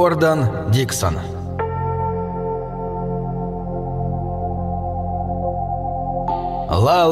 Гордон Диксон. Ла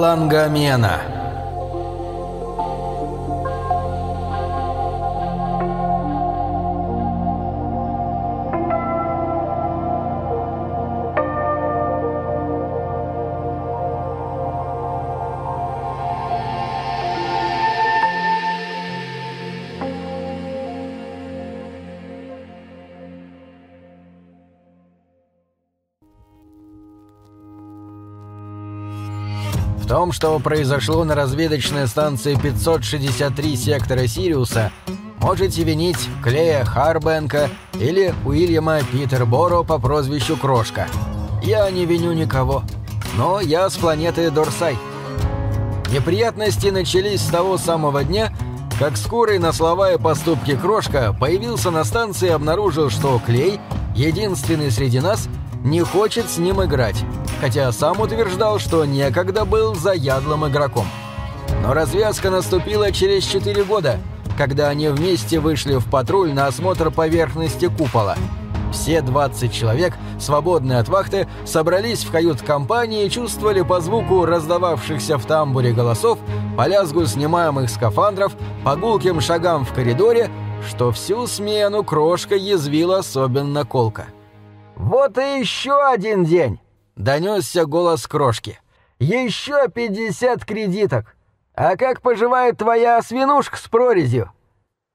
что произошло на разведочной станции 563 сектора Сириуса, можете винить Клея Харбенка или Уильяма Питерборо по прозвищу Крошка. Я не виню никого, но я с планеты Дорсай. Неприятности начались с того самого дня, как скорый на слова и поступки Крошка появился на станции и обнаружил, что Клей, единственный среди нас, не хочет с ним играть хотя сам утверждал, что некогда был заядлым игроком. Но развязка наступила через 4 года, когда они вместе вышли в патруль на осмотр поверхности купола. Все 20 человек, свободные от вахты, собрались в кают-компании и чувствовали по звуку раздававшихся в тамбуре голосов, по лязгу снимаемых скафандров, по гулким шагам в коридоре, что всю смену крошка язвила особенно колко. «Вот и еще один день!» Донесся голос крошки. «Еще пятьдесят кредиток! А как поживает твоя свинушка с прорезью?»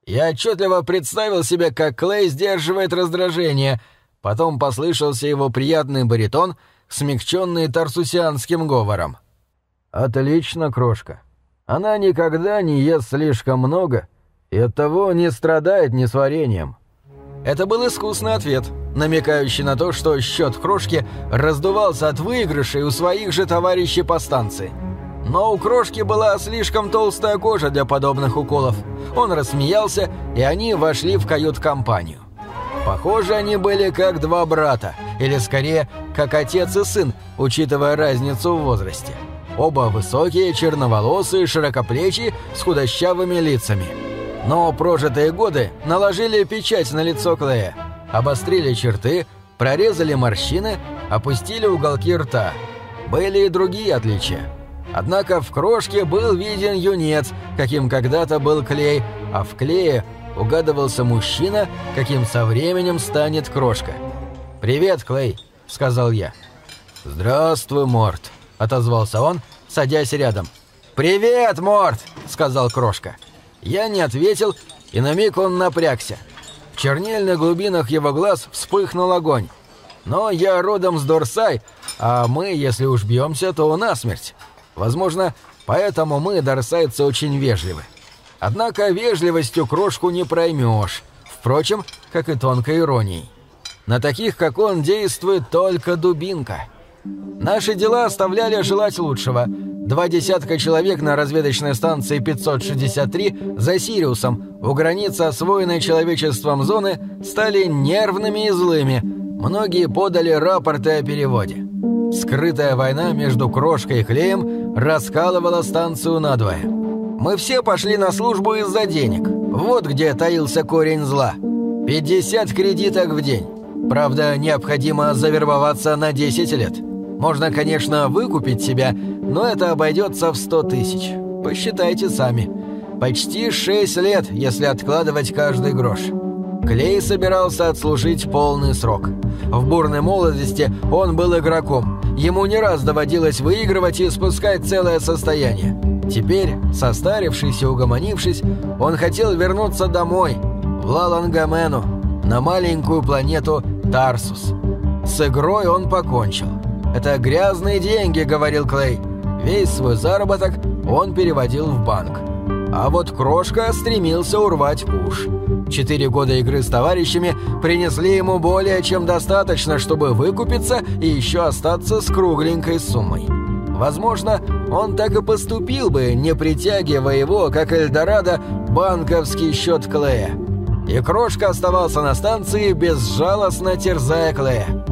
Я отчетливо представил себе, как Клей сдерживает раздражение. Потом послышался его приятный баритон, смягченный тарсусианским говором. «Отлично, крошка. Она никогда не ест слишком много и оттого не страдает несварением». Это был искусный ответ, намекающий на то, что счет крошки раздувался от выигрышей у своих же товарищей по станции. Но у крошки была слишком толстая кожа для подобных уколов. Он рассмеялся, и они вошли в кают-компанию. Похоже, они были как два брата, или скорее, как отец и сын, учитывая разницу в возрасте. Оба высокие, черноволосые, широкоплечие, с худощавыми лицами. Но прожитые годы наложили печать на лицо Клея, обострили черты, прорезали морщины, опустили уголки рта. Были и другие отличия. Однако в крошке был виден юнец, каким когда-то был Клей, а в Клее угадывался мужчина, каким со временем станет крошка. «Привет, Клей», — сказал я. «Здравствуй, Морт», — отозвался он, садясь рядом. «Привет, Морт», — сказал крошка. Я не ответил, и на миг он напрягся. В чернильных глубинах его глаз вспыхнул огонь. Но я родом с Дорсай, а мы, если уж бьемся, то насмерть. Возможно, поэтому мы, дорсайцы, очень вежливы. Однако вежливостью крошку не проймешь. Впрочем, как и тонкой иронией. На таких, как он, действует только дубинка. Наши дела оставляли желать лучшего – Два десятка человек на разведочной станции 563 за Сириусом у границы освоенной человечеством зоны стали нервными и злыми. Многие подали рапорты о переводе. Скрытая война между Крошкой и Клеем раскалывала станцию надвое. Мы все пошли на службу из-за денег. Вот где таился корень зла. 50 кредиток в день. Правда, необходимо завербоваться на 10 лет. Можно, конечно, выкупить себя, но это обойдется в 100 тысяч. Посчитайте сами. Почти 6 лет, если откладывать каждый грош. Клей собирался отслужить полный срок. В бурной молодости он был игроком. Ему не раз доводилось выигрывать и спускать целое состояние. Теперь, состарившись и угомонившись, он хотел вернуться домой, в Лалангамену, на маленькую планету Тарсус. С игрой он покончил. «Это грязные деньги», — говорил Клей. Весь свой заработок он переводил в банк. А вот Крошка стремился урвать куш. Четыре года игры с товарищами принесли ему более чем достаточно, чтобы выкупиться и еще остаться с кругленькой суммой. Возможно, он так и поступил бы, не притягивая его, как Эльдорадо, банковский счет Клея. И Крошка оставался на станции, безжалостно терзая Клея.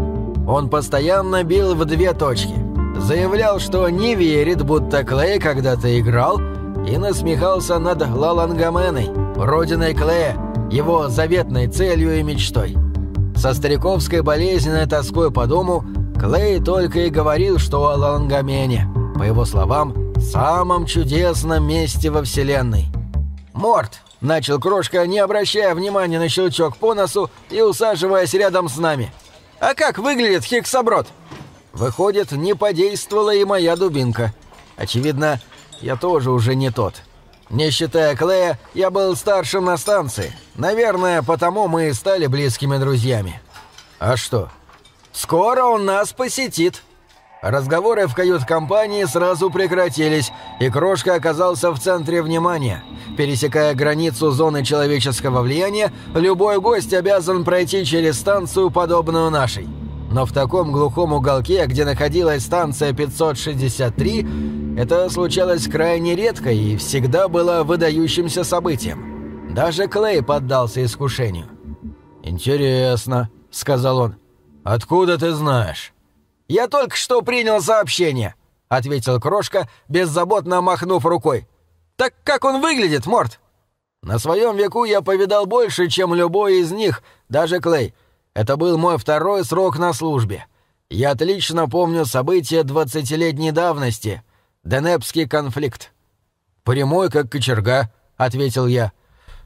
Он постоянно бил в две точки. Заявлял, что не верит, будто Клей когда-то играл, и насмехался над Лалангаменой, родиной Клея, его заветной целью и мечтой. Со стариковской болезненной тоской по дому Клей только и говорил, что о Лангамене, по его словам, самом чудесном месте во Вселенной. «Морт!» — начал Крошка, не обращая внимания на щелчок по носу и усаживаясь рядом с нами. «А как выглядит Хиггсоброд?» Выходит, не подействовала и моя дубинка. Очевидно, я тоже уже не тот. Не считая Клея, я был старшим на станции. Наверное, потому мы и стали близкими друзьями. А что? Скоро он нас посетит. Разговоры в кают-компании сразу прекратились, и Крошка оказался в центре внимания. Пересекая границу зоны человеческого влияния, любой гость обязан пройти через станцию, подобную нашей. Но в таком глухом уголке, где находилась станция 563, это случалось крайне редко и всегда было выдающимся событием. Даже Клей поддался искушению. «Интересно», — сказал он. «Откуда ты знаешь?» «Я только что принял сообщение», — ответил Крошка, беззаботно махнув рукой. «Так как он выглядит, Морт?» «На своем веку я повидал больше, чем любой из них, даже Клей. Это был мой второй срок на службе. Я отлично помню события двадцатилетней давности. Денепский конфликт». «Прямой, как кочерга», — ответил я.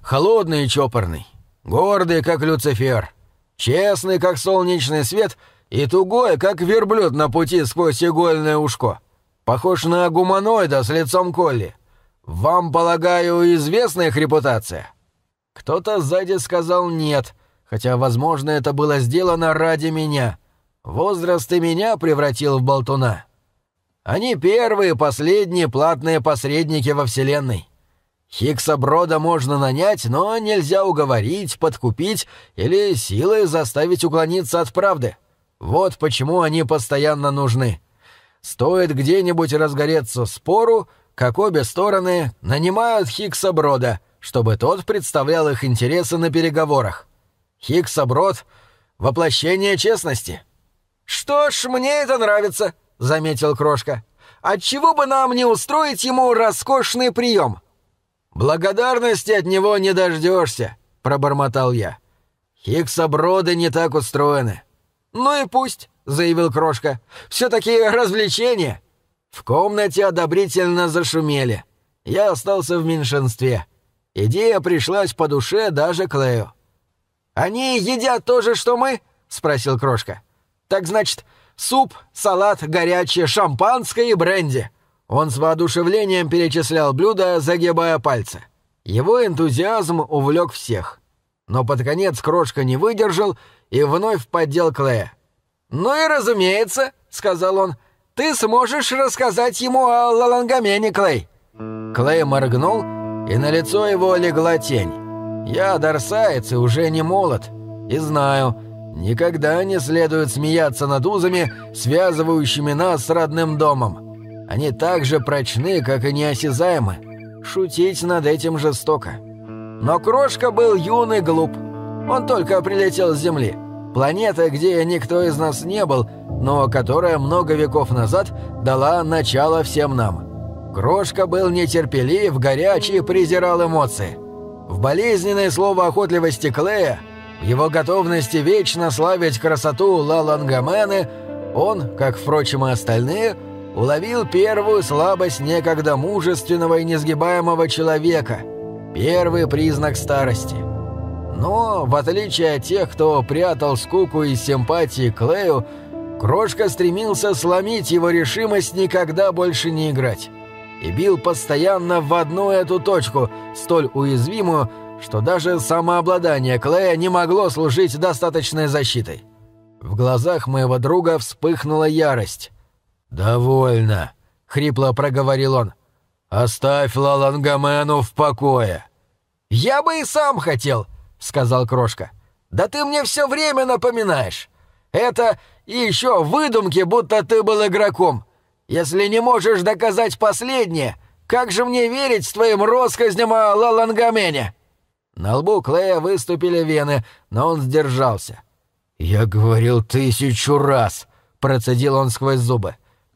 «Холодный и чопорный. Гордый, как Люцифер. Честный, как солнечный свет, и тугой, как верблюд на пути сквозь игольное ушко. Похож на гуманоида с лицом Колли. Вам, полагаю, известна их репутация?» Кто-то сзади сказал «нет», хотя, возможно, это было сделано ради меня. Возраст и меня превратил в болтуна. Они первые последние платные посредники во Вселенной. Хикса Брода можно нанять, но нельзя уговорить, подкупить или силой заставить уклониться от правды. Вот почему они постоянно нужны. Стоит где-нибудь разгореться спору, как обе стороны нанимают Хикса Брода, чтобы тот представлял их интересы на переговорах. Хикса Брод — воплощение честности. «Что ж, мне это нравится», — заметил Крошка. «Отчего бы нам не устроить ему роскошный прием?» «Благодарности от него не дождешься», — пробормотал я. «Хиксоброды не так устроены». «Ну и пусть», — заявил Крошка. «Все-таки развлечения». В комнате одобрительно зашумели. Я остался в меньшинстве. Идея пришлась по душе даже Клею. «Они едят то же, что мы?» — спросил Крошка. «Так значит, суп, салат, горячее, шампанское и бренди. Он с воодушевлением перечислял блюда, загибая пальцы. Его энтузиазм увлек всех. Но под конец Крошка не выдержал и вновь поддел Клея. «Ну и разумеется», — сказал он, — «ты сможешь рассказать ему о Лалангамене, Клей». Клей моргнул, и на лицо его легла тень. «Я дарсаец и уже не молод, и знаю, никогда не следует смеяться над узами, связывающими нас с родным домом. Они так же прочны, как и неосязаемы. Шутить над этим жестоко. Но Крошка был юный глуп. Он только прилетел с Земли. Планета, где никто из нас не был, но которая много веков назад дала начало всем нам. Крошка был нетерпелив, горячий презирал эмоции. В болезненное слово охотливости Клея, в его готовности вечно славить красоту Лалангамены, он, как, впрочем, и остальные, уловил первую слабость некогда мужественного и несгибаемого человека, первый признак старости. Но, в отличие от тех, кто прятал скуку и симпатии к Лею, Крошка стремился сломить его решимость никогда больше не играть. И бил постоянно в одну эту точку, столь уязвимую, что даже самообладание Клея не могло служить достаточной защитой. В глазах моего друга вспыхнула ярость. «Довольно», — хрипло проговорил он. «Оставь Лалангамену в покое». «Я бы и сам хотел», — сказал Крошка. «Да ты мне все время напоминаешь. Это еще выдумки, будто ты был игроком. Если не можешь доказать последнее, как же мне верить с твоим россказням о Лалангамене?» На лбу Клея выступили вены, но он сдержался. «Я говорил тысячу раз», — процедил он сквозь зубы.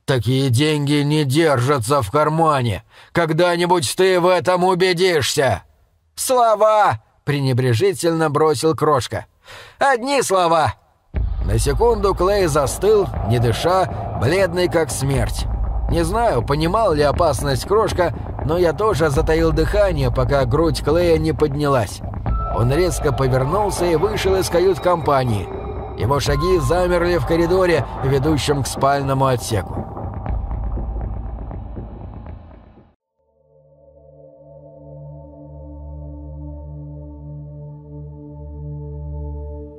Такие деньги не держатся в кармане. Когда-нибудь ты в этом убедишься. Слова, пренебрежительно бросил крошка. «Одни слова!» На секунду Клей застыл, не дыша, бледный как смерть. Не знаю, понимал ли опасность крошка, но я тоже затаил дыхание, пока грудь Клея не поднялась. Он резко повернулся и вышел из кают-компании. Его шаги замерли в коридоре, ведущем к спальному отсеку.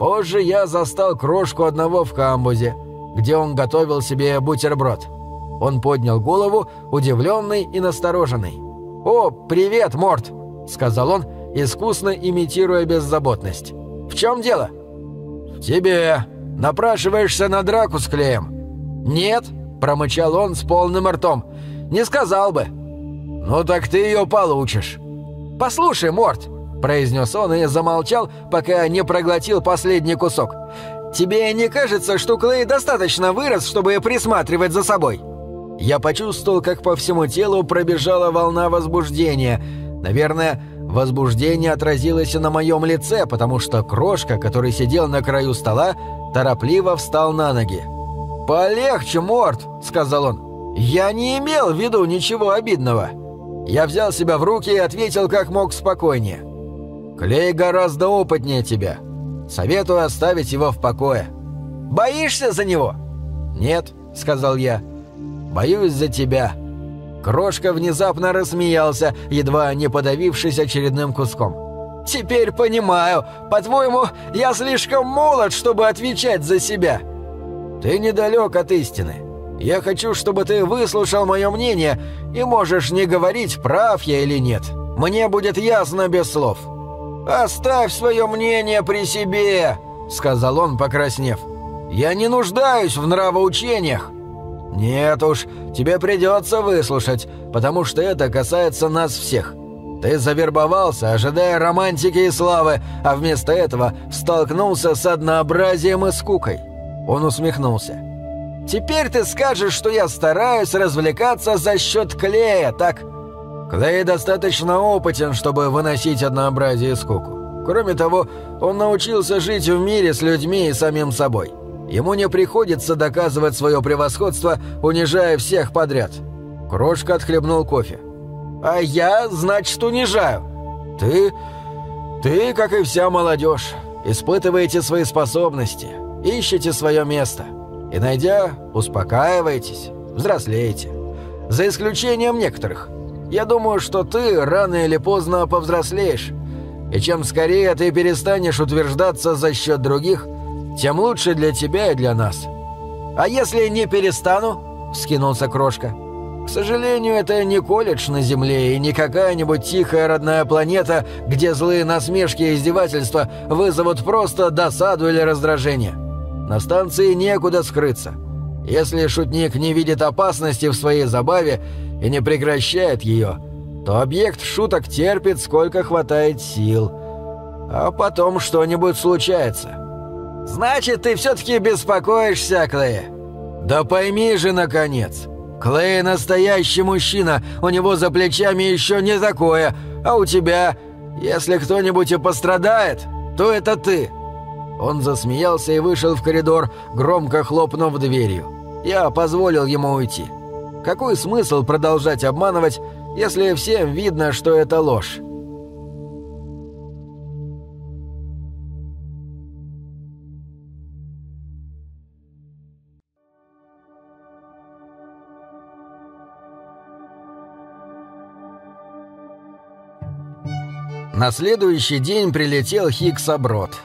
Позже я застал крошку одного в камбузе, где он готовил себе бутерброд. Он поднял голову, удивленный и настороженный. «О, привет, Морт!» — сказал он, искусно имитируя беззаботность. «В чем дело?» «В тебе. Напрашиваешься на драку с Клеем?» «Нет», — промычал он с полным ртом. «Не сказал бы». «Ну так ты ее получишь». «Послушай, Морт», — произнес он и замолчал, пока не проглотил последний кусок. «Тебе не кажется, что Клей достаточно вырос, чтобы присматривать за собой?» Я почувствовал, как по всему телу пробежала волна возбуждения. Наверное, возбуждение отразилось и на моем лице, потому что крошка, который сидел на краю стола, торопливо встал на ноги. «Полегче, Морт», — сказал он. «Я не имел в виду ничего обидного». Я взял себя в руки и ответил как мог спокойнее. Клей гораздо опытнее тебя. Советую оставить его в покое. Боишься за него? Нет, сказал я. Боюсь за тебя. Крошка внезапно рассмеялся, едва не подавившись очередным куском. «Теперь понимаю. По-твоему, я слишком молод, чтобы отвечать за себя». «Ты недалек от истины. Я хочу, чтобы ты выслушал мое мнение и можешь не говорить, прав я или нет. Мне будет ясно без слов». «Оставь свое мнение при себе», — сказал он, покраснев. «Я не нуждаюсь в нравоучениях». «Нет уж, тебе придется выслушать, потому что это касается нас всех. Ты завербовался, ожидая романтики и славы, а вместо этого столкнулся с однообразием и скукой». Он усмехнулся. «Теперь ты скажешь, что я стараюсь развлекаться за счет клея, так?» Клей достаточно опытен, чтобы выносить однообразие и скуку. Кроме того, он научился жить в мире с людьми и самим собой. Ему не приходится доказывать свое превосходство, унижая всех подряд. Крошка отхлебнул кофе. «А я, значит, унижаю. Ты... ты, как и вся молодежь, испытываете свои способности, ищете свое место. И, найдя, успокаиваетесь, взрослеете. За исключением некоторых – я думаю, что ты рано или поздно повзрослеешь. И чем скорее ты перестанешь утверждаться за счет других, тем лучше для тебя и для нас. А если не перестану?» — скинулся Крошка. «К сожалению, это не колледж на Земле и не какая-нибудь тихая родная планета, где злые насмешки и издевательства вызовут просто досаду или раздражение. На станции некуда скрыться. Если шутник не видит опасности в своей забаве и не прекращает ее, то объект шуток терпит, сколько хватает сил. А потом что-нибудь случается. «Значит, ты все-таки беспокоишься, Клей?» «Да пойми же, наконец!» Клей настоящий мужчина, у него за плечами еще не такое, а у тебя, если кто-нибудь и пострадает, то это ты». Он засмеялся и вышел в коридор, громко хлопнув дверью. Я позволил ему уйти. Какой смысл продолжать обманывать, если всем видно, что это ложь? На следующий день прилетел Хиксаброд.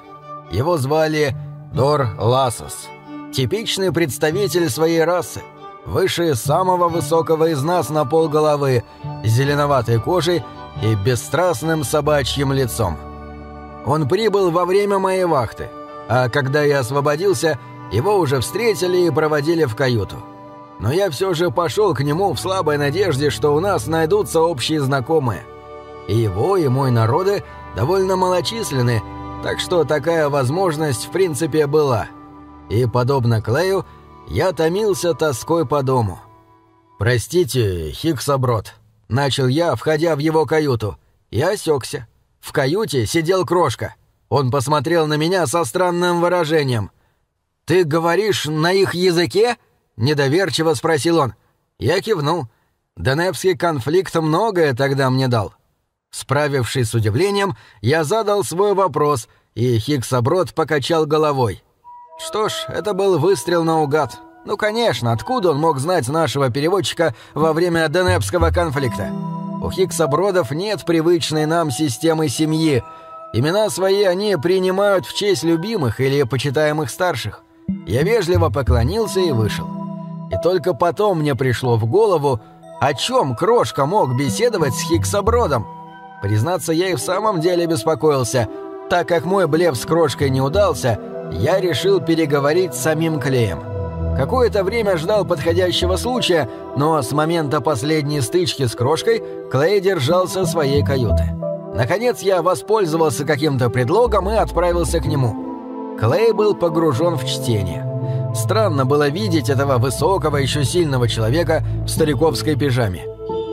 Его звали Дор Ласос. Типичный представитель своей расы – выше самого высокого из нас на пол головы, зеленоватой кожей и бесстрастным собачьим лицом. Он прибыл во время моей вахты, а когда я освободился, его уже встретили и проводили в каюту. Но я все же пошел к нему в слабой надежде, что у нас найдутся общие знакомые. И его, и мой народы довольно малочисленны, так что такая возможность в принципе была. И, подобно Клею, я томился тоской по дому. «Простите, Хиксоброд», — начал я, входя в его каюту. Я осекся. В каюте сидел Крошка. Он посмотрел на меня со странным выражением. «Ты говоришь на их языке?» — недоверчиво спросил он. Я кивнул. Денепский конфликт многое тогда мне дал. Справившись с удивлением, я задал свой вопрос, и Хиксоброд покачал головой. Что ж, это был выстрел наугад. Ну, конечно, откуда он мог знать нашего переводчика во время Денепского конфликта? У Хиксобродов нет привычной нам системы семьи. Имена свои они принимают в честь любимых или почитаемых старших. Я вежливо поклонился и вышел. И только потом мне пришло в голову, о чем Крошка мог беседовать с Хиксобродом. Признаться, я и в самом деле беспокоился. Так как мой блеф с Крошкой не удался, я решил переговорить с самим Клеем. Какое-то время ждал подходящего случая, но с момента последней стычки с Крошкой Клей держался своей каюты. Наконец я воспользовался каким-то предлогом и отправился к нему. Клей был погружен в чтение. Странно было видеть этого высокого, еще сильного человека в стариковской пижаме.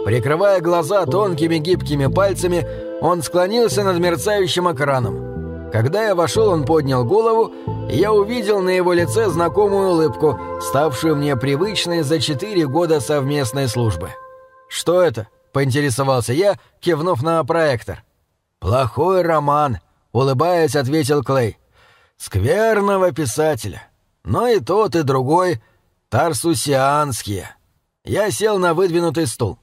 Прикрывая глаза тонкими гибкими пальцами, он склонился над мерцающим экраном. Когда я вошел, он поднял голову, и я увидел на его лице знакомую улыбку, ставшую мне привычной за четыре года совместной службы. «Что это?» — поинтересовался я, кивнув на проектор. «Плохой роман», — улыбаясь, ответил Клей. «Скверного писателя. Но и тот, и другой тарсусианские». Я сел на выдвинутый стул.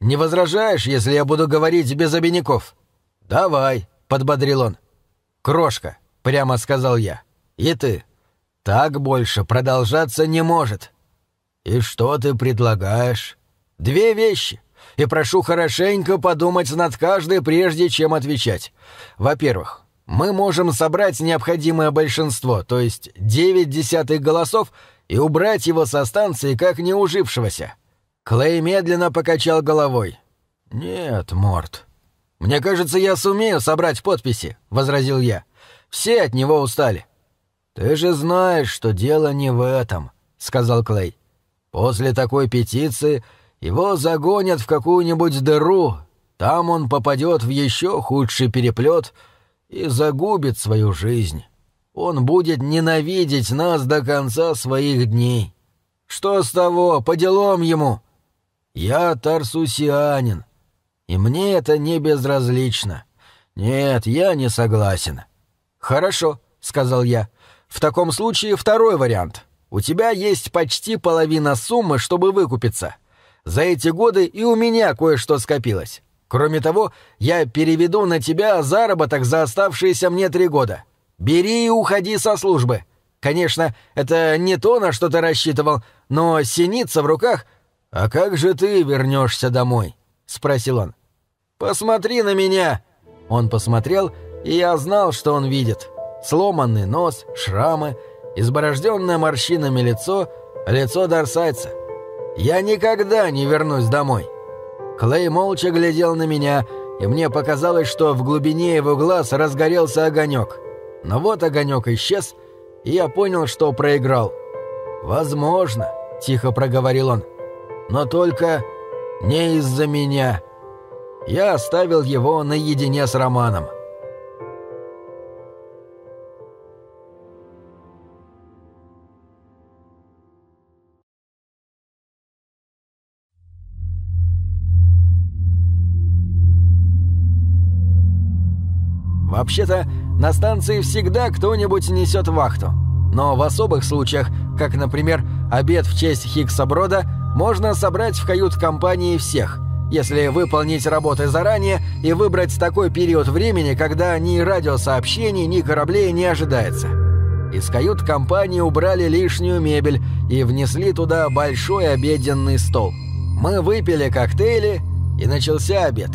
Не возражаешь, если я буду говорить без обиняков?» «Давай», — подбодрил он. «Крошка», — прямо сказал я. «И ты. Так больше продолжаться не может». «И что ты предлагаешь?» «Две вещи. И прошу хорошенько подумать над каждой, прежде чем отвечать. Во-первых, мы можем собрать необходимое большинство, то есть девять десятых голосов, и убрать его со станции как неужившегося. Клей медленно покачал головой. «Нет, Морт. Мне кажется, я сумею собрать подписи», — возразил я. «Все от него устали». «Ты же знаешь, что дело не в этом», — сказал Клей. «После такой петиции его загонят в какую-нибудь дыру, там он попадет в еще худший переплет и загубит свою жизнь. Он будет ненавидеть нас до конца своих дней. Что с того, по делам ему?» Я тарсусианин, и мне это не безразлично. Нет, я не согласен. Хорошо, сказал я. В таком случае второй вариант. У тебя есть почти половина суммы, чтобы выкупиться. За эти годы и у меня кое-что скопилось. Кроме того, я переведу на тебя заработок за оставшиеся мне три года. Бери и уходи со службы. Конечно, это не то, на что ты рассчитывал, но синица в руках «А как же ты вернешься домой?» — спросил он. «Посмотри на меня!» Он посмотрел, и я знал, что он видит. Сломанный нос, шрамы, изборожденное морщинами лицо, лицо Дарсайца. «Я никогда не вернусь домой!» Клей молча глядел на меня, и мне показалось, что в глубине его глаз разгорелся огонек. Но вот огонек исчез, и я понял, что проиграл. «Возможно», — тихо проговорил он, — но только не из-за меня. Я оставил его наедине с Романом. Вообще-то, на станции всегда кто-нибудь несет вахту. Но в особых случаях, как, например, обед в честь Хиггса Брода, можно собрать в кают-компании всех, если выполнить работы заранее и выбрать такой период времени, когда ни радиосообщений, ни кораблей не ожидается. Из кают-компании убрали лишнюю мебель и внесли туда большой обеденный стол. Мы выпили коктейли, и начался обед.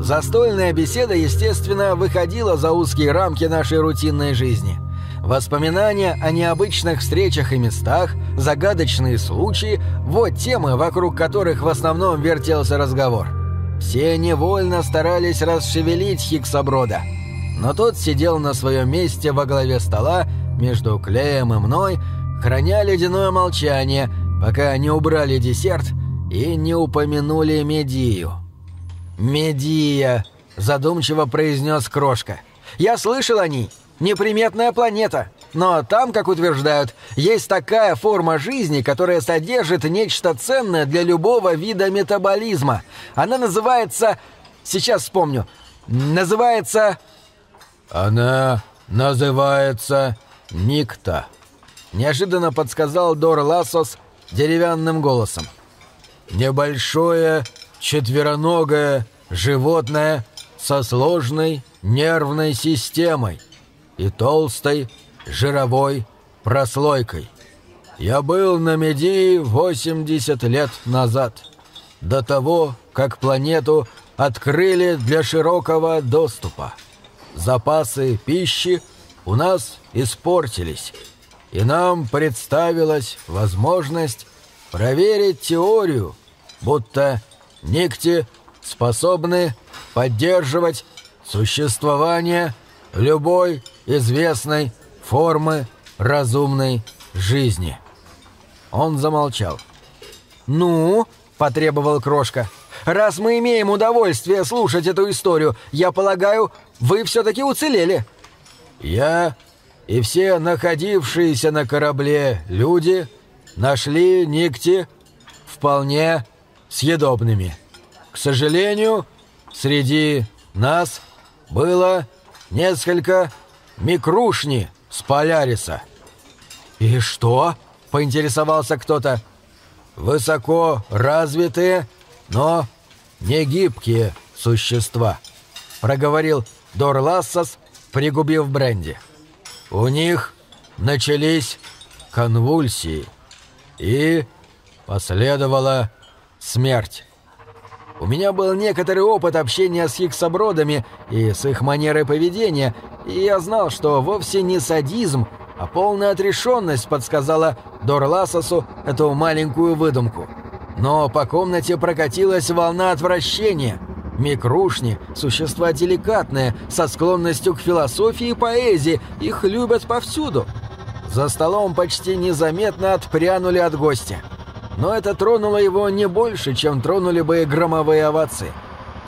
Застольная беседа, естественно, выходила за узкие рамки нашей рутинной жизни – Воспоминания о необычных встречах и местах, загадочные случаи – вот темы, вокруг которых в основном вертелся разговор. Все невольно старались расшевелить Хиксоброда. Но тот сидел на своем месте во главе стола, между Клеем и мной, храня ледяное молчание, пока не убрали десерт и не упомянули Медию. «Медия!» задумчиво произнес Крошка. «Я слышал о ней. Неприметная планета. Но там, как утверждают, есть такая форма жизни, которая содержит нечто ценное для любого вида метаболизма. Она называется... Сейчас вспомню. Называется... Она называется Никта. Неожиданно подсказал Дор Ласос деревянным голосом. Небольшое, четвероногое животное со сложной нервной системой и толстой жировой прослойкой. Я был на Медии 80 лет назад, до того, как планету открыли для широкого доступа. Запасы пищи у нас испортились, и нам представилась возможность проверить теорию, будто никти способны поддерживать существование любой известной формы разумной жизни. Он замолчал. «Ну?» — потребовал Крошка. «Раз мы имеем удовольствие слушать эту историю, я полагаю, вы все-таки уцелели». «Я и все находившиеся на корабле люди нашли Никти вполне съедобными. К сожалению, среди нас было несколько микрушни с Поляриса. «И что?» — поинтересовался кто-то. «Высоко развитые, но не гибкие существа», — проговорил Дорлассос, пригубив бренди. «У них начались конвульсии, и последовала смерть. У меня был некоторый опыт общения с хиксобродами и с их манерой поведения, и я знал, что вовсе не садизм, а полная отрешенность подсказала Дорласосу эту маленькую выдумку. Но по комнате прокатилась волна отвращения. Микрушни – существа деликатные, со склонностью к философии и поэзии, их любят повсюду. За столом почти незаметно отпрянули от гостя. Но это тронуло его не больше, чем тронули бы громовые овации.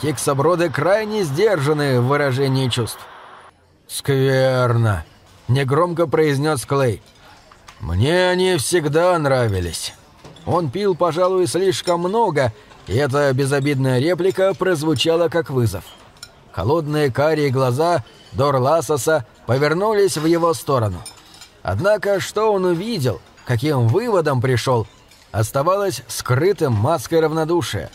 Хиксоброды крайне сдержаны в выражении чувств. «Скверно», — негромко произнес Клей. «Мне они всегда нравились». Он пил, пожалуй, слишком много, и эта безобидная реплика прозвучала как вызов. Холодные карие глаза Дорласоса повернулись в его сторону. Однако, что он увидел, каким выводом пришел — оставалось скрытым маской равнодушия.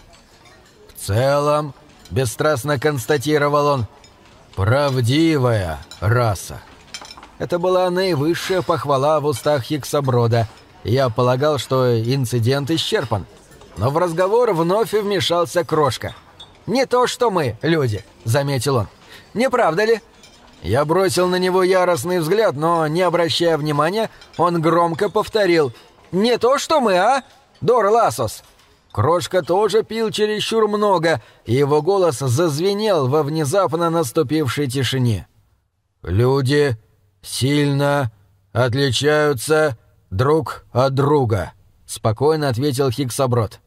«В целом», — бесстрастно констатировал он, — «правдивая раса». Это была наивысшая похвала в устах Хиксоброда, я полагал, что инцидент исчерпан. Но в разговор вновь вмешался Крошка. «Не то, что мы, люди», — заметил он. «Не правда ли?» Я бросил на него яростный взгляд, но, не обращая внимания, он громко повторил не то что мы, а? Дор Ласос!» Крошка тоже пил чересчур много, и его голос зазвенел во внезапно наступившей тишине. «Люди сильно отличаются друг от друга», — спокойно ответил Хиксоброд.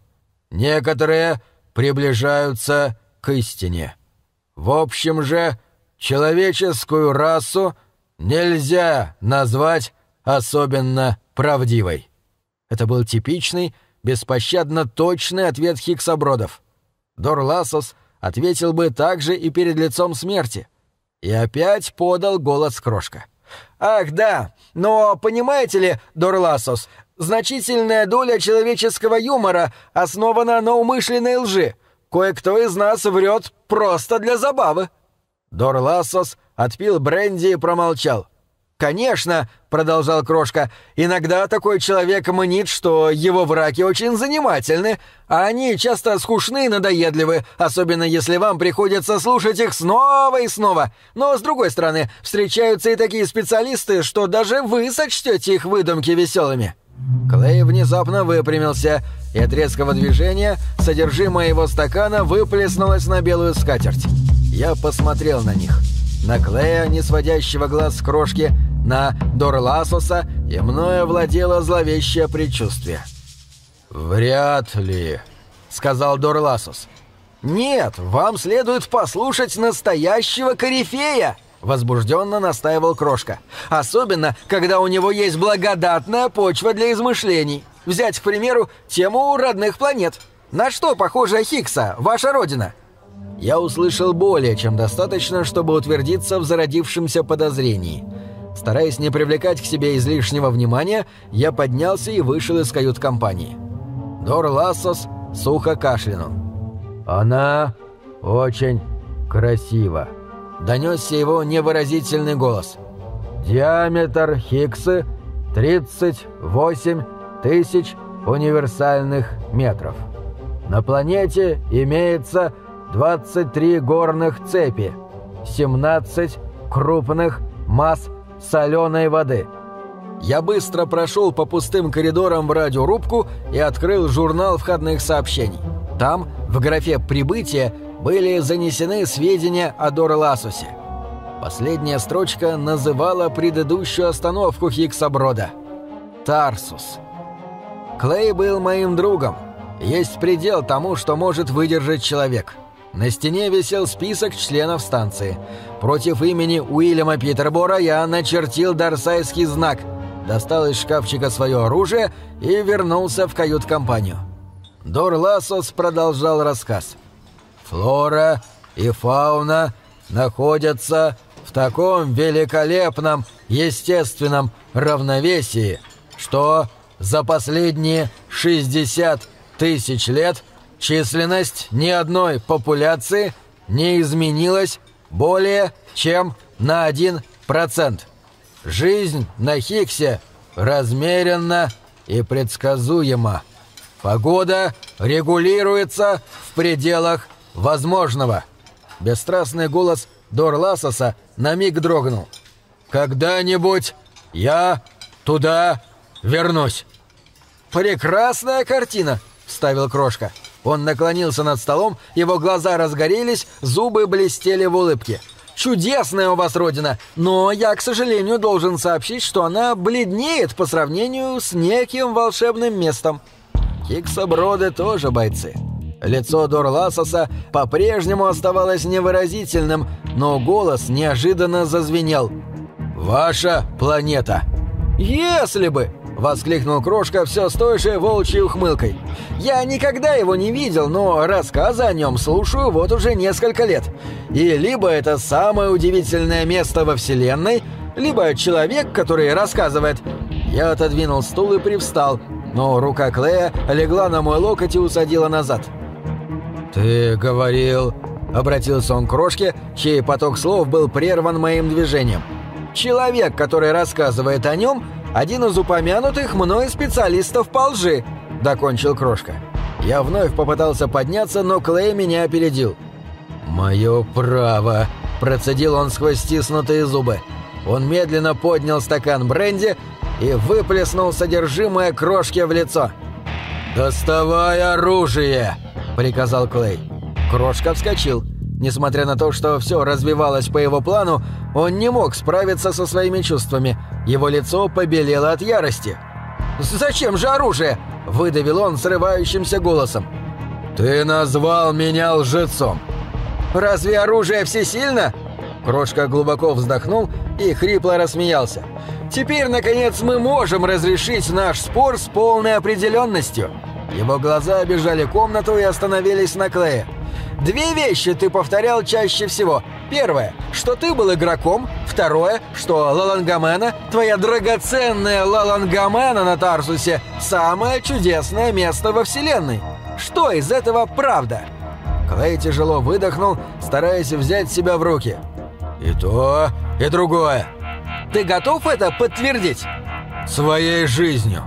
«Некоторые приближаются к истине. В общем же, человеческую расу нельзя назвать особенно правдивой». Это был типичный, беспощадно точный ответ Хиксобродов. Дорласос ответил бы так же и перед лицом смерти. И опять подал голос Крошка. «Ах, да, но понимаете ли, Дорласос, значительная доля человеческого юмора основана на умышленной лжи. Кое-кто из нас врет просто для забавы». Дорласос отпил бренди и промолчал. «Конечно», — продолжал Крошка, — «иногда такой человек мнит, что его враки очень занимательны, а они часто скучны и надоедливы, особенно если вам приходится слушать их снова и снова. Но, с другой стороны, встречаются и такие специалисты, что даже вы сочтете их выдумки веселыми». Клей внезапно выпрямился, и от резкого движения содержимое его стакана выплеснулось на белую скатерть. Я посмотрел на них. На Клея, не сводящего глаз с крошки, на Дорласоса, и мною владело зловещее предчувствие. «Вряд ли», — сказал Дорласос. «Нет, вам следует послушать настоящего корифея!» — возбужденно настаивал Крошка. «Особенно, когда у него есть благодатная почва для измышлений. Взять, к примеру, тему родных планет. На что похожа Хиггса, ваша родина?» Я услышал более чем достаточно, чтобы утвердиться в зародившемся подозрении. Стараясь не привлекать к себе излишнего внимания, я поднялся и вышел из кают-компании. Дор Лассос сухо кашлянул. «Она очень красива», — донесся его невыразительный голос. «Диаметр Хиггса 38 тысяч универсальных метров. На планете имеется 23 горных цепи, 17 крупных масс соленой воды. Я быстро прошел по пустым коридорам в радиорубку и открыл журнал входных сообщений. Там, в графе «Прибытие», были занесены сведения о Дорласусе. Последняя строчка называла предыдущую остановку Хиггса-Брода – Тарсус. Клей был моим другом. Есть предел тому, что может выдержать человек – на стене висел список членов станции. Против имени Уильяма Питербора я начертил дарсайский знак, достал из шкафчика свое оружие и вернулся в кают-компанию. Дор Лассос продолжал рассказ. «Флора и фауна находятся в таком великолепном естественном равновесии, что за последние 60 тысяч лет – численность ни одной популяции не изменилась более чем на 1%. Жизнь на Хиксе размеренна и предсказуема. Погода регулируется в пределах возможного. Бесстрастный голос Дорласоса на миг дрогнул. «Когда-нибудь я туда вернусь». «Прекрасная картина!» — вставил Крошка. Он наклонился над столом, его глаза разгорелись, зубы блестели в улыбке. «Чудесная у вас родина, но я, к сожалению, должен сообщить, что она бледнеет по сравнению с неким волшебным местом». Хиксоброды тоже бойцы. Лицо Дорласоса по-прежнему оставалось невыразительным, но голос неожиданно зазвенел. «Ваша планета!» «Если бы!» — воскликнул Крошка все с той же волчьей ухмылкой. «Я никогда его не видел, но рассказы о нем слушаю вот уже несколько лет. И либо это самое удивительное место во Вселенной, либо человек, который рассказывает...» Я отодвинул стул и привстал, но рука Клея легла на мой локоть и усадила назад. «Ты говорил...» — обратился он к Крошке, чей поток слов был прерван моим движением. «Человек, который рассказывает о нем, один из упомянутых мной специалистов по лжи», — докончил Крошка. Я вновь попытался подняться, но Клей меня опередил. «Мое право», — процедил он сквозь стиснутые зубы. Он медленно поднял стакан бренди и выплеснул содержимое крошки в лицо. «Доставай оружие!» — приказал Клей. Крошка вскочил. Несмотря на то, что все развивалось по его плану, он не мог справиться со своими чувствами. Его лицо побелело от ярости. «Зачем же оружие?» – выдавил он срывающимся голосом. «Ты назвал меня лжецом!» «Разве оружие всесильно?» Крошка глубоко вздохнул и хрипло рассмеялся. «Теперь, наконец, мы можем разрешить наш спор с полной определенностью!» Его глаза обижали комнату и остановились на Клее. Две вещи ты повторял чаще всего. Первое, что ты был игроком. Второе, что Лалангамена, твоя драгоценная Лалангамена на Тарсусе, самое чудесное место во Вселенной. Что из этого правда? Клей тяжело выдохнул, стараясь взять себя в руки. И то, и другое. Ты готов это подтвердить? Своей жизнью.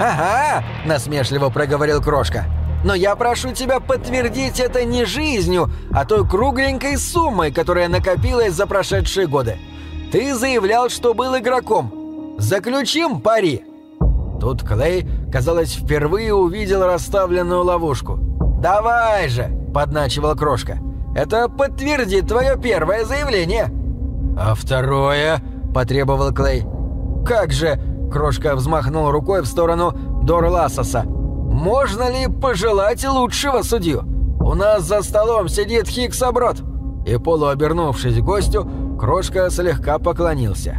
«Ага!» – насмешливо проговорил Крошка. Но я прошу тебя подтвердить это не жизнью, а той кругленькой суммой, которая накопилась за прошедшие годы. Ты заявлял, что был игроком. Заключим пари!» Тут Клей, казалось, впервые увидел расставленную ловушку. «Давай же!» – подначивал Крошка. «Это подтвердит твое первое заявление!» «А второе?» – потребовал Клей. «Как же?» – Крошка взмахнул рукой в сторону Дорласоса. Можно ли пожелать лучшего судью? У нас за столом сидит Хиксоброд!» И полуобернувшись к гостю, Крошка слегка поклонился.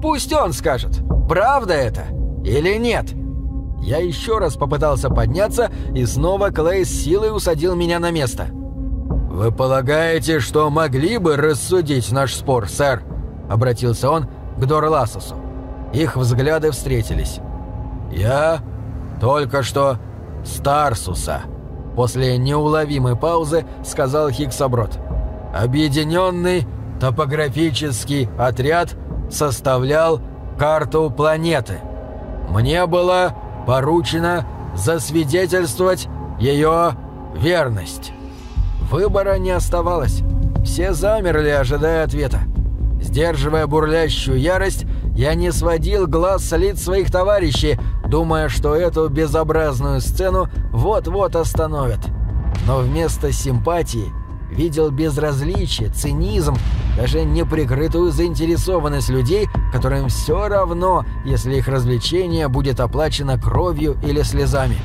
«Пусть он скажет, правда это или нет?» Я еще раз попытался подняться, и снова Клей с силой усадил меня на место. «Вы полагаете, что могли бы рассудить наш спор, сэр?» — обратился он к Дорласосу. Их взгляды встретились. «Я только что Старсуса», — после неуловимой паузы сказал Хиксоброд. «Объединенный топографический отряд составлял карту планеты. Мне было поручено засвидетельствовать ее верность». Выбора не оставалось. Все замерли, ожидая ответа. Сдерживая бурлящую ярость, я не сводил глаз с лиц своих товарищей, думая, что эту безобразную сцену вот-вот остановят. Но вместо симпатии видел безразличие, цинизм, даже неприкрытую заинтересованность людей, которым все равно, если их развлечение будет оплачено кровью или слезами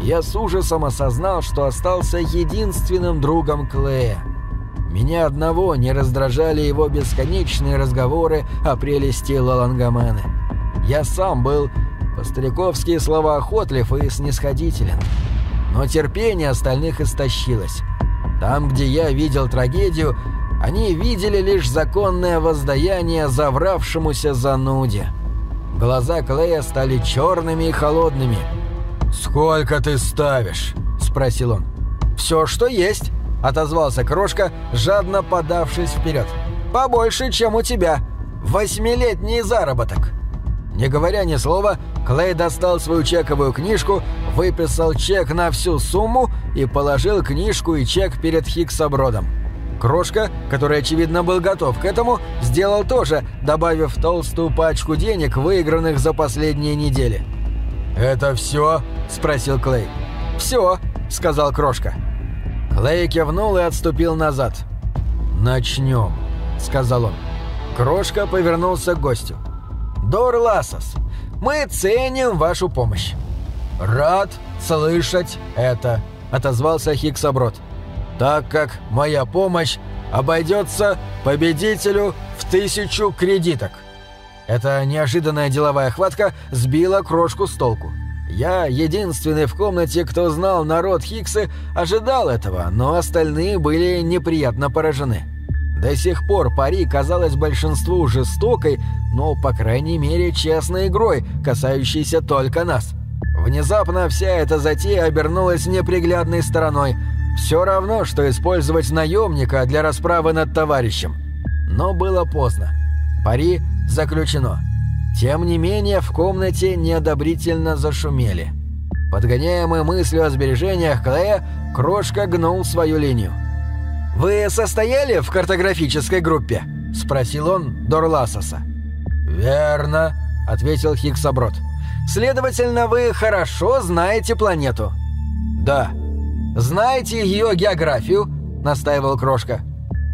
я с ужасом осознал, что остался единственным другом Клея. Меня одного не раздражали его бесконечные разговоры о прелести Лалангаманы. Я сам был по-стариковски словоохотлив и снисходителен. Но терпение остальных истощилось. Там, где я видел трагедию, они видели лишь законное воздаяние завравшемуся зануде. Глаза Клея стали черными и холодными – «Сколько ты ставишь?» – спросил он. «Все, что есть», – отозвался Крошка, жадно подавшись вперед. «Побольше, чем у тебя. Восьмилетний заработок». Не говоря ни слова, Клей достал свою чековую книжку, выписал чек на всю сумму и положил книжку и чек перед Хиксобродом. Крошка, который, очевидно, был готов к этому, сделал то же, добавив толстую пачку денег, выигранных за последние недели. «Это все?» – спросил Клей. «Все», – сказал Крошка. Клей кивнул и отступил назад. «Начнем», – сказал он. Крошка повернулся к гостю. «Дор Ласос, мы ценим вашу помощь». «Рад слышать это», – отозвался Хиксоброд. «Так как моя помощь обойдется победителю в тысячу кредиток». Эта неожиданная деловая хватка сбила крошку с толку. Я, единственный в комнате, кто знал народ Хиксы, ожидал этого, но остальные были неприятно поражены. До сих пор пари казалось большинству жестокой, но, по крайней мере, честной игрой, касающейся только нас. Внезапно вся эта затея обернулась неприглядной стороной. Все равно, что использовать наемника для расправы над товарищем. Но было поздно. Пари заключено. Тем не менее, в комнате неодобрительно зашумели. Подгоняемый мыслью о сбережениях Клея, Крошка гнул свою линию. «Вы состояли в картографической группе?» – спросил он Дорласоса. «Верно», – ответил Хиггсоброд. «Следовательно, вы хорошо знаете планету?» «Да». «Знаете ее географию?» – настаивал Крошка.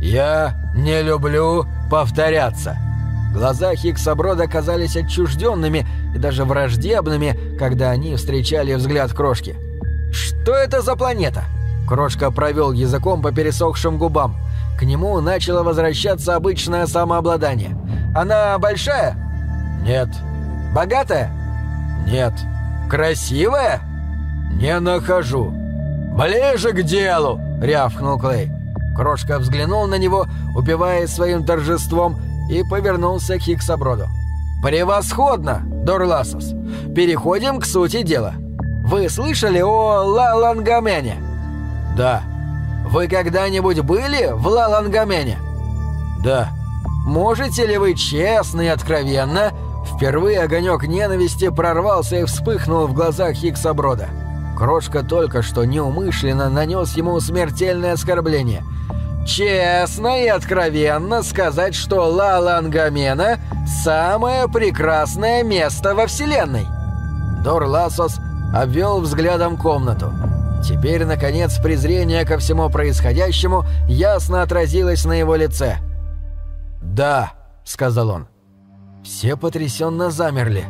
«Я не люблю повторяться». Глаза Хиггса-Брода казались отчужденными и даже враждебными, когда они встречали взгляд Крошки. «Что это за планета?» Крошка провел языком по пересохшим губам. К нему начало возвращаться обычное самообладание. «Она большая?» «Нет». «Богатая?» «Нет». «Красивая?» «Не нахожу». «Ближе к делу!» — рявкнул Клей. Крошка взглянул на него, упиваясь своим торжеством, и повернулся к Хиксоброду. «Превосходно, Дорласос! Переходим к сути дела. Вы слышали о Ла-Лангамене?» «Да». «Вы когда-нибудь были в Ла-Лангамене?» «Да». «Можете ли вы честно и откровенно...» Впервые огонек ненависти прорвался и вспыхнул в глазах Хиксоброда. Крошка только что неумышленно нанес ему смертельное оскорбление – честно и откровенно сказать, что Ла Лангамена – самое прекрасное место во Вселенной. Дор Ласос обвел взглядом комнату. Теперь, наконец, презрение ко всему происходящему ясно отразилось на его лице. «Да», — сказал он. Все потрясенно замерли.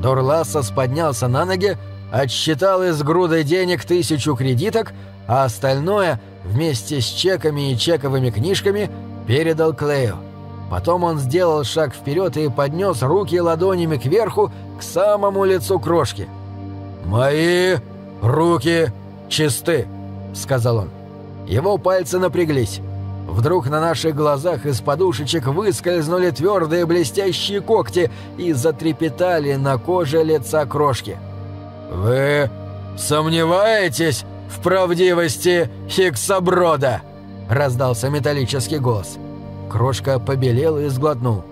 Дорласос поднялся на ноги, отсчитал из груды денег тысячу кредиток, а остальное вместе с чеками и чековыми книжками передал Клею. Потом он сделал шаг вперед и поднес руки ладонями кверху к самому лицу крошки. «Мои руки чисты», — сказал он. Его пальцы напряглись. Вдруг на наших глазах из подушечек выскользнули твердые блестящие когти и затрепетали на коже лица крошки. «Вы сомневаетесь в правдивости Хиксоброда?» — раздался металлический голос. Крошка побелел и сглотнул.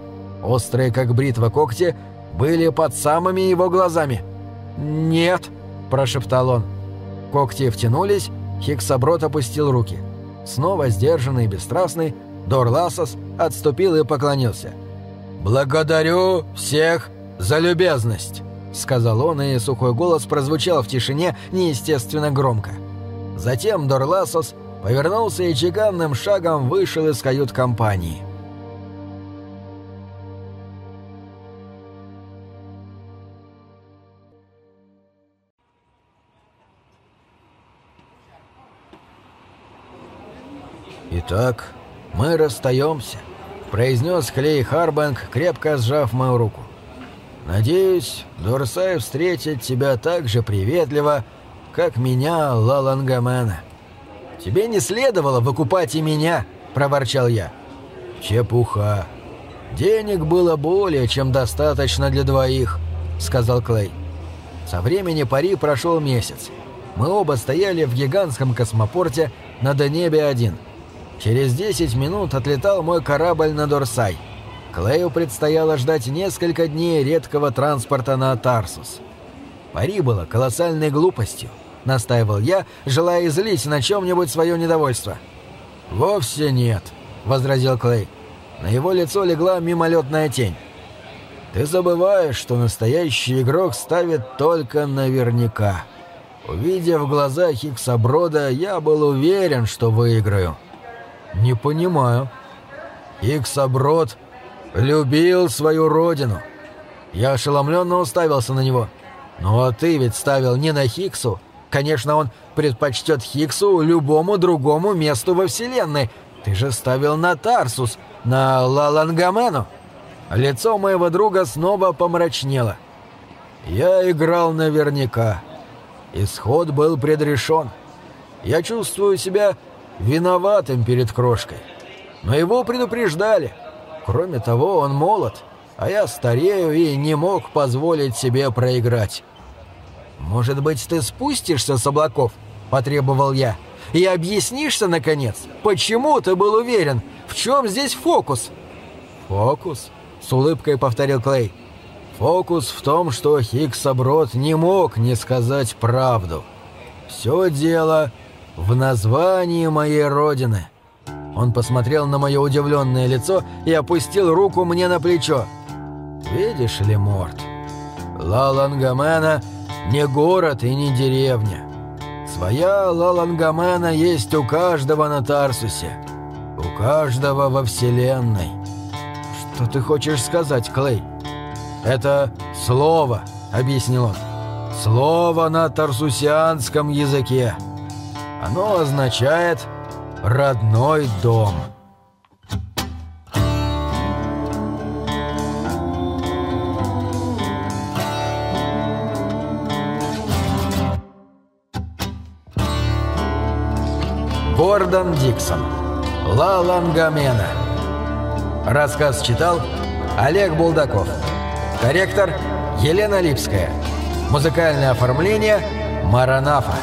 Острые, как бритва когти, были под самыми его глазами. «Нет», — прошептал он. Когти втянулись, Хиксоброд опустил руки. Снова сдержанный и бесстрастный, Дорласос отступил и поклонился. «Благодарю всех за любезность», — сказал он, и сухой голос прозвучал в тишине неестественно громко. Затем Дорласос повернулся и чеканным шагом вышел из кают-компании. «Итак, мы расстаемся», — произнес Клей Харбанк, крепко сжав мою руку. «Надеюсь, Дурсай встретит тебя так же приветливо, как меня, Лалангамена». «Тебе не следовало выкупать и меня», — проворчал я. «Чепуха. Денег было более чем достаточно для двоих», — сказал Клей. Со времени пари прошел месяц. Мы оба стояли в гигантском космопорте на Денебе-1. Через 10 минут отлетал мой корабль на Дорсай. Клею предстояло ждать несколько дней редкого транспорта на Тарсус. Пари было колоссальной глупостью. — настаивал я, желая излить на чем-нибудь свое недовольство. «Вовсе нет», — возразил Клей. На его лицо легла мимолетная тень. «Ты забываешь, что настоящий игрок ставит только наверняка. Увидев глаза Хикса Брода, я был уверен, что выиграю». «Не понимаю». Хикса Брод любил свою родину. Я ошеломленно уставился на него. «Ну а ты ведь ставил не на Хиксу, Конечно, он предпочтет Хиксу любому другому месту во Вселенной. Ты же ставил на Тарсус, на Лалангамену. Лицо моего друга снова помрачнело. Я играл наверняка. Исход был предрешен. Я чувствую себя виноватым перед крошкой. Но его предупреждали. Кроме того, он молод, а я старею и не мог позволить себе проиграть. «Может быть, ты спустишься с облаков?» – потребовал я. «И объяснишься, наконец, почему ты был уверен? В чем здесь фокус?» «Фокус?» – с улыбкой повторил Клей. «Фокус в том, что Хиггсоброд не мог не сказать правду. Все дело в названии моей родины». Он посмотрел на мое удивленное лицо и опустил руку мне на плечо. «Видишь ли, Морт, Лалангамена – не город и не деревня. Своя Лалангамена есть у каждого на Тарсусе. У каждого во Вселенной. Что ты хочешь сказать, Клей? Это слово, объяснил он. Слово на тарсусианском языке. Оно означает «родной дом». Гордон Диксон. Ла Лангамена. Рассказ читал Олег Булдаков. Корректор Елена Липская. Музыкальное оформление Маранафа.